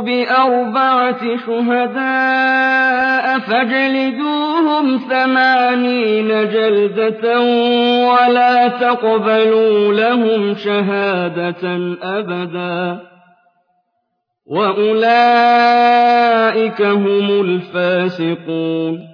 بأربعة شهداء فاجلدوهم ثمانين جلدة ولا تقبلوا لهم شهادة أبدا وأولئك هم الفاسقون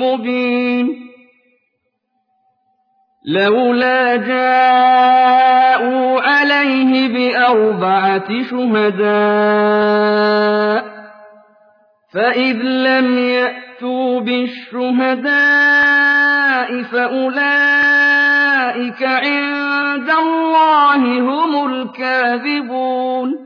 مبين لولا جاءوا عليه بأربعة شهداء فإذ لم يأتوا بالشهداء فأولئك عند الله هم الكاذبون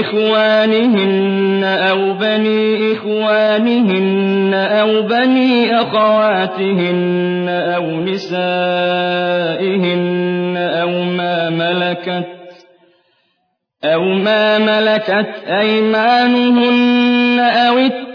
إخوانهن أو بني إخوانهن أو بني أخواتهن أو نسائهن أو ما ملكت أو ما ملكت أيمانهن أو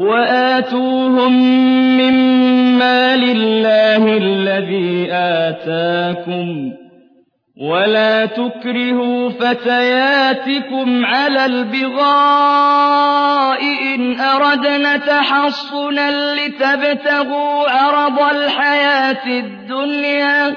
وآتوهم مما لله الذي آتاكم ولا تكرهوا فتياتكم على البغاء إن أردن تحصنا لتبتغوا عرض الحياة الدنيا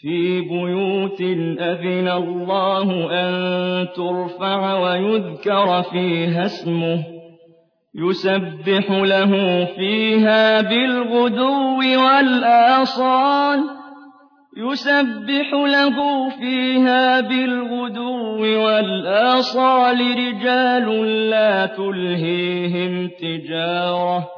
في بيوت أذن الله أن ترفع ويذكر فيها اسمه يسبح له فيها بالغدو والآصال يسبح له فيها بالغدو والآصال رجال لا تلهيهم تجارة.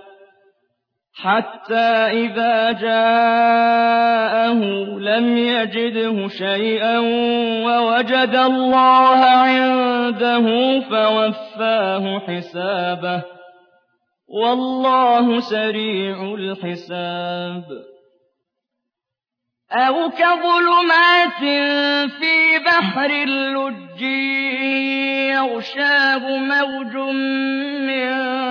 حَتَّىٰ إِذَا جَاءَهُ لَمْ يَجِدْهُ شَيْئًا وَوَجَدَ اللَّهَ عِندَهُ فَوَفَّاهُ حِسَابَهُ ۗ. وَاللَّهُ سَرِيعُ الْحِسَابِ. أَوْ كَظُلُمَاتٍ فِي بَحْرٍ لُّجٍّيٍّ يَغْشَاهُ مَوْجٌ مِّن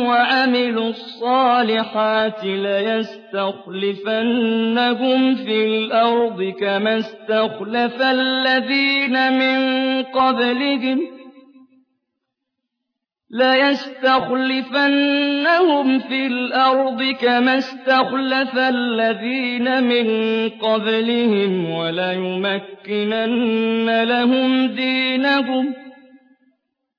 وَعَمِلُوا الصَّالِحَاتِ لَيَسْتَخْلِفَنَّهُمْ فِي الْأَرْضِ كَمَا اسْتَخْلَفَ الَّذِينَ مِن قَبْلِهِمْ ۚ لَيَسْتَخْلِفَنَّهُمْ فِي الْأَرْضِ كَمَا اسْتَخْلَفَ الَّذِينَ مِن قَبْلِهِمْ وَلَيُمَكِّنَنَّ لَهُمْ دِينَهُمُ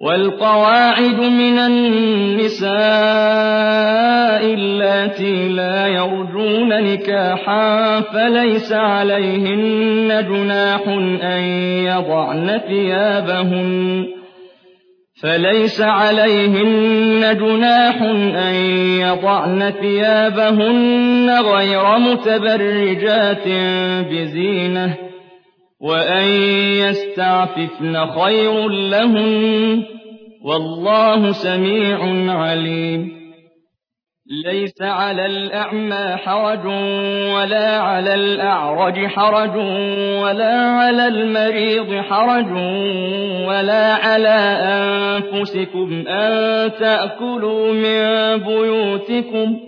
وَالْقَوَاعِدُ مِنَ النِّسَاءِ اللَّاتِي لَا يَرْجُونَ نِكَاحًا فَلَيْسَ عَلَيْهِنَّ جُنَاحٌ أَن يَضَعْنَ ثِيَابَهُنَّ فليس عليهن جناح أن يضعن ثيابهن غير متبرجات بزينة وأن يستعففن خير لهن والله سميع عليم ليس على الأعمى حرج ولا على الأعرج حرج ولا على المريض حرج ولا على أنفسكم أن تأكلوا من بيوتكم